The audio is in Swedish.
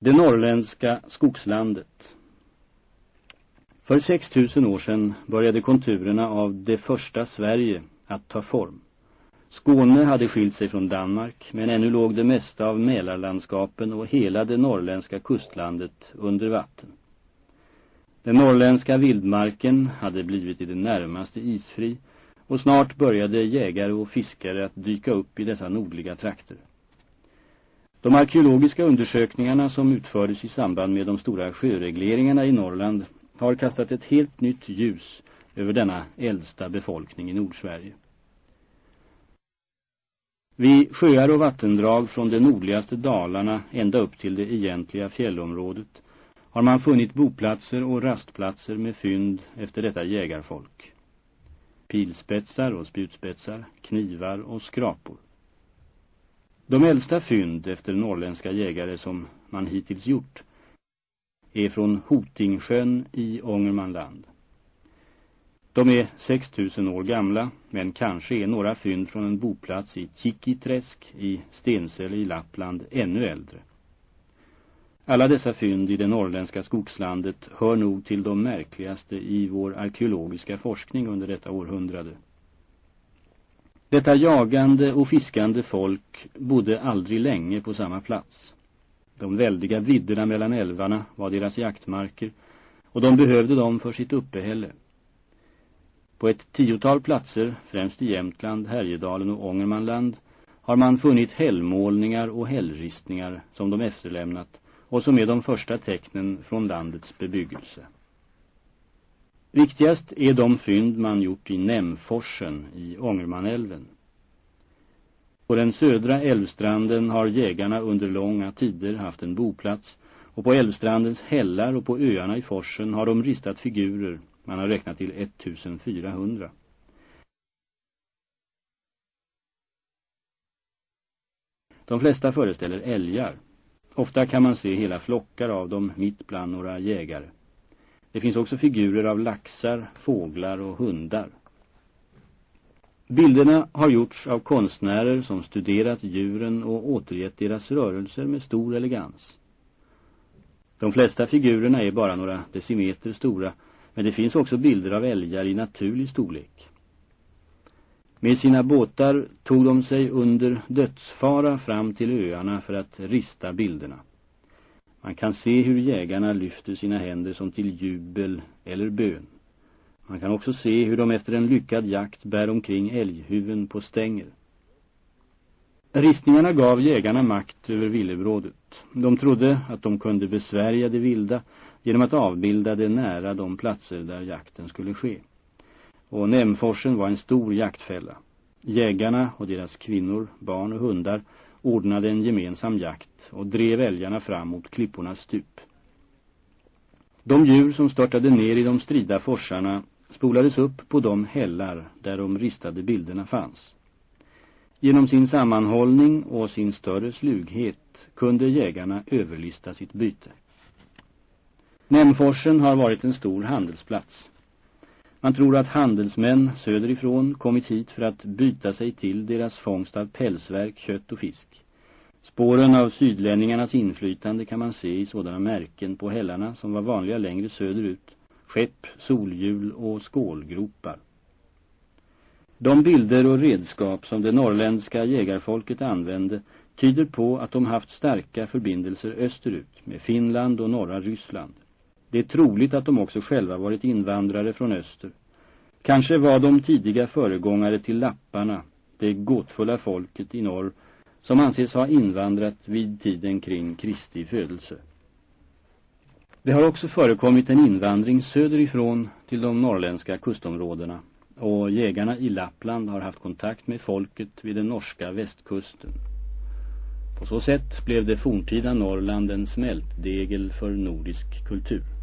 Det norrländska skogslandet För 6000 år sedan började konturerna av det första Sverige att ta form. Skåne hade skilt sig från Danmark men ännu låg det mesta av Mälarlandskapen och hela det norrländska kustlandet under vatten. Den norrländska vildmarken hade blivit i det närmaste isfri och snart började jägare och fiskare att dyka upp i dessa nordliga trakter. De arkeologiska undersökningarna som utfördes i samband med de stora sjöregleringarna i Norrland har kastat ett helt nytt ljus över denna äldsta befolkning i Nordsverige. Vid sjöar och vattendrag från de nordligaste dalarna ända upp till det egentliga fjällområdet har man funnit boplatser och rastplatser med fynd efter detta jägarfolk. Pilspetsar och spjutspetsar, knivar och skrapor. De äldsta fynd efter norrländska jägare som man hittills gjort är från Hotingsjön i Ångermanland. De är 6000 år gamla men kanske är några fynd från en boplats i Kikiträsk i Stensele i Lappland ännu äldre. Alla dessa fynd i det norrländska skogslandet hör nog till de märkligaste i vår arkeologiska forskning under detta århundrade. Detta jagande och fiskande folk bodde aldrig länge på samma plats. De väldiga vidderna mellan älvarna var deras jaktmarker och de behövde dem för sitt uppehälle. På ett tiotal platser, främst i Jämtland, Härjedalen och Ångermanland, har man funnit hällmålningar och hällristningar som de efterlämnat och som är de första tecknen från landets bebyggelse. Viktigast är de fynd man gjort i Nämforsen i Ångermanälven. På den södra älvstranden har jägarna under långa tider haft en boplats och på älvstrandens hällar och på öarna i forsen har de ristat figurer, man har räknat till 1400. De flesta föreställer älgar. Ofta kan man se hela flockar av dem mitt bland några jägare. Det finns också figurer av laxar, fåglar och hundar. Bilderna har gjorts av konstnärer som studerat djuren och återgett deras rörelser med stor elegans. De flesta figurerna är bara några decimeter stora, men det finns också bilder av älgar i naturlig storlek. Med sina båtar tog de sig under dödsfara fram till öarna för att rista bilderna. Man kan se hur jägarna lyfter sina händer som till jubel eller bön. Man kan också se hur de efter en lyckad jakt bär omkring älghuven på stänger. Ristningarna gav jägarna makt över villebrådet. De trodde att de kunde besvärja det vilda genom att avbilda det nära de platser där jakten skulle ske. Och Nämforsen var en stor jaktfälla. Jägarna och deras kvinnor, barn och hundar ordnade en gemensam jakt och drev älgarna fram mot klippornas stup. De djur som störtade ner i de strida forsarna spolades upp på de hällar där de ristade bilderna fanns. Genom sin sammanhållning och sin större slughet kunde jägarna överlista sitt byte. Nämforsen har varit en stor handelsplats. Man tror att handelsmän söderifrån kommit hit för att byta sig till deras fångst av pälsverk, kött och fisk. Spåren av sydlänningarnas inflytande kan man se i sådana märken på hällarna som var vanliga längre söderut. Skepp, solhjul och skålgropar. De bilder och redskap som det norrländska jägarfolket använde tyder på att de haft starka förbindelser österut med Finland och norra Ryssland. Det är troligt att de också själva varit invandrare från öster. Kanske var de tidiga föregångare till lapparna, det gåtfulla folket i norr, som anses ha invandrat vid tiden kring Kristi födelse. Det har också förekommit en invandring söderifrån till de norrländska kustområdena och jägarna i Lappland har haft kontakt med folket vid den norska västkusten. På så sätt blev det forntida Norrland en smältdegel för nordisk kultur.